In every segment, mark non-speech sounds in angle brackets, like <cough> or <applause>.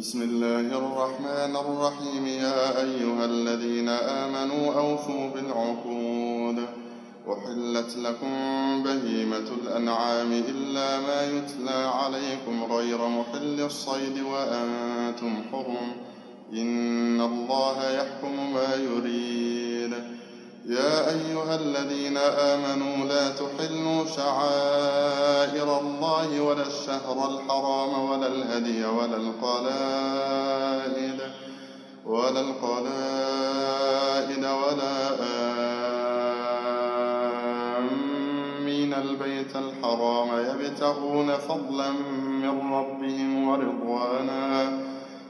بسم الله الرحمن الرحيم. يا أيها الذين آمنوا أوفوا بالعقود. وحلت لكم بهيمة الأنعام إلا ما يتلى عليكم غير محل الصيد وأنتم حرم. إن الله يحكم ما يريد. يا أيها الذين آمنوا لا تحلوا شعائر الله ولا الشهر الحرام ولا الهدي ولا القلائد ولا القلائد ولا آمين. البيت الحرام يبتغون فضلا من ربهم ورضوانا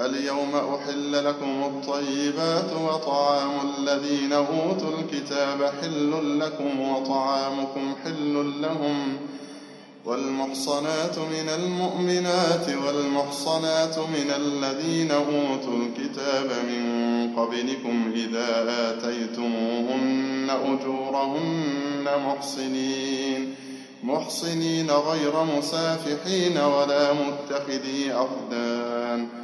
اليوم أحل لكم الطيبات وطعام الذين أوتوا الكتاب حل لكم وطعامكم حل لهم والمحصنات من المؤمنات والمحصنات من الذين أوتوا الكتاب من قبلكم إذا آتيتموهن أجورهن محصنين محصنين غير مسافحين ولا متخذي أخدان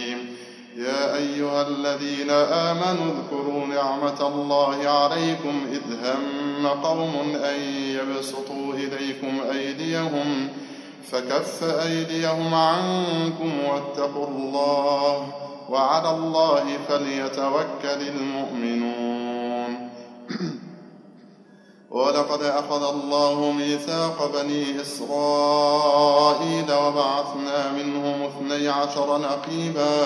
يا أيها الذين آمنوا اذكروا نعمة الله عليكم إذ هم قوم أن يبسطوا إليكم أيديهم فكف أيديهم عنكم واتقوا الله وعلى الله فليتوكل المؤمنون. <clears throat> ولقد أخذ الله ميثاق بني إسرائيل وبعثنا منهم اثني عشر نقيباً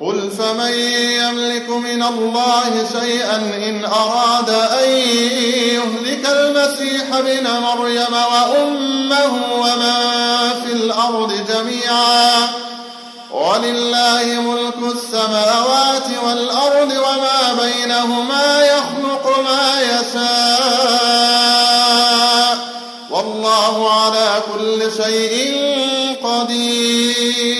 قل فمن يملك من الله شيئا إن أراد أن يهلك المسيح ابن مريم وأمه ومن في الأرض جميعا ولله ملك السماوات والأرض وما بينهما يخلق ما يشاء والله على كل شيء قدير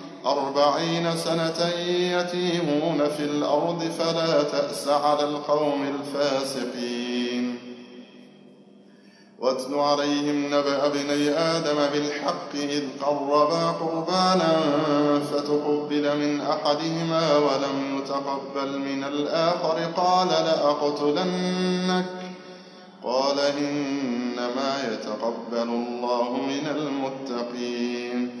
أربعين سنة يتيمون في الأرض فلا تأس على القوم الفاسقين. واتل عليهم نبأ ابني آدم بالحق إذ قربا قربانا فتقبل من أحدهما ولم يتقبل من الآخر قال لأقتلنك. قال إنما يتقبل الله من المتقين.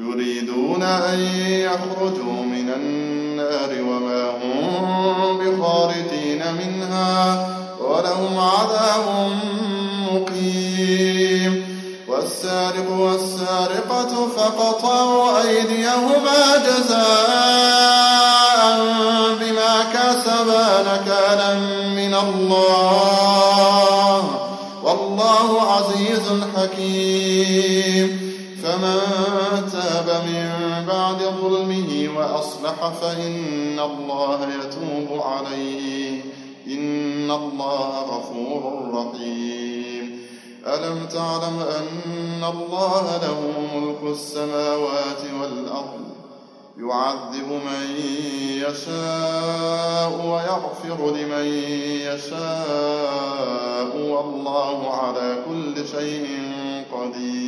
يريدون أن يخرجوا من النار وما هم بخارجين منها ولهم عذاب مقيم. والسارق والسارقة فقطعوا أيديهما جزاء فإن الله يتوب عليه. إن الله غفور رحيم. ألم تعلم أن الله له ملك السماوات والأرض؟ يعذب من يشاء ويغفر لمن يشاء. والله على كل شيء قدير.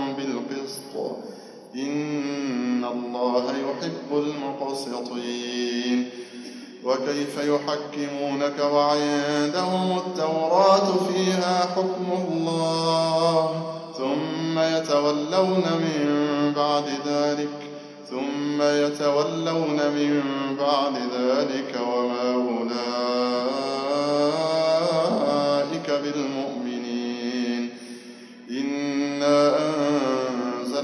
إن الله يحب المقسطين. وكيف يحكمونك وعندهم التوراة فيها حكم الله. ثم يتولون من بعد ذلك ثم يتولون من بعد ذلك وما أولئك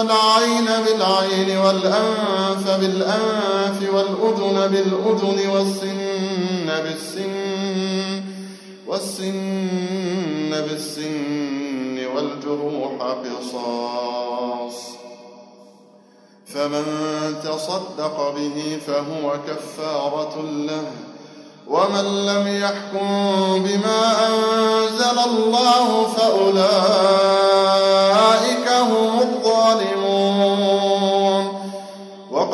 والعين بالعين والأنف بالأنف والأذن بالأذن والسن بالسن والسن بالسن والجروح قصاص فمن تصدق به فهو كفارة له ومن لم يحكم بما أنزل الله فأولئك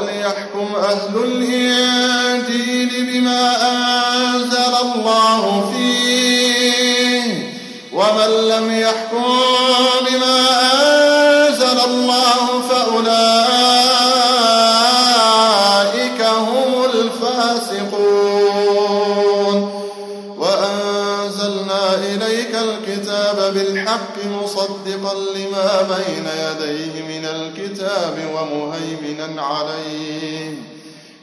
وليحكم أهل الإنجيل بما أنزل الله فيه. ومن لم يحكم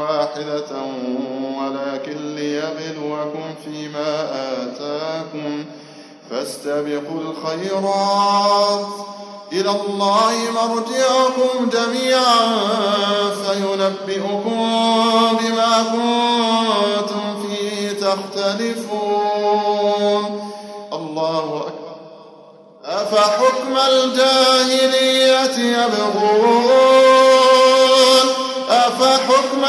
واحدة ولكن ليبلوكم فيما آتاكم فاستبقوا الخيرات. إلى الله مرجعكم جميعا فينبئكم بما كنتم فيه تختلفون. الله أكبر. أفحكم الجاهلية يبغون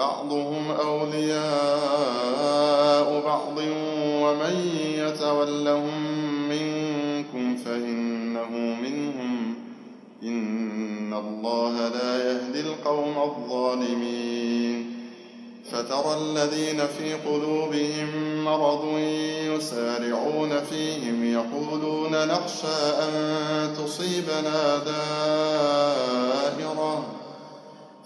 بعضهم أولياء بعض ومن يتولهم منكم فإنه منهم. إن الله لا يهدي القوم الظالمين. فترى الذين في قلوبهم مرض يسارعون فيهم يقولون نخشى أن تصيبنا دائرة.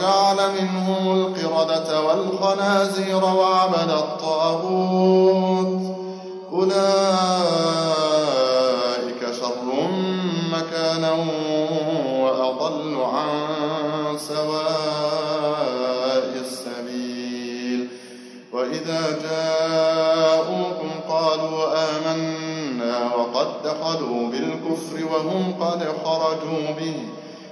وجعل منهم القردة والخنازير وعبد الطاغوت. أولئك شر مكانا وأضل عن سواء السبيل. وإذا جاءوكم قالوا آمنا وقد دخلوا بالكفر وهم قد خرجوا به.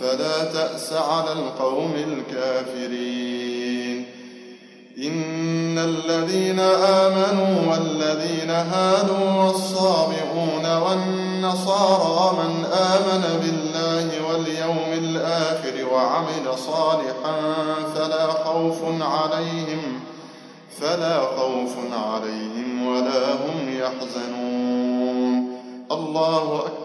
فلا تأس على القوم الكافرين. إن الذين آمنوا والذين هادوا والصابئون والنصارى من آمن بالله واليوم الآخر وعمل صالحا فلا خوف عليهم فلا خوف عليهم ولا هم يحزنون. الله أكبر.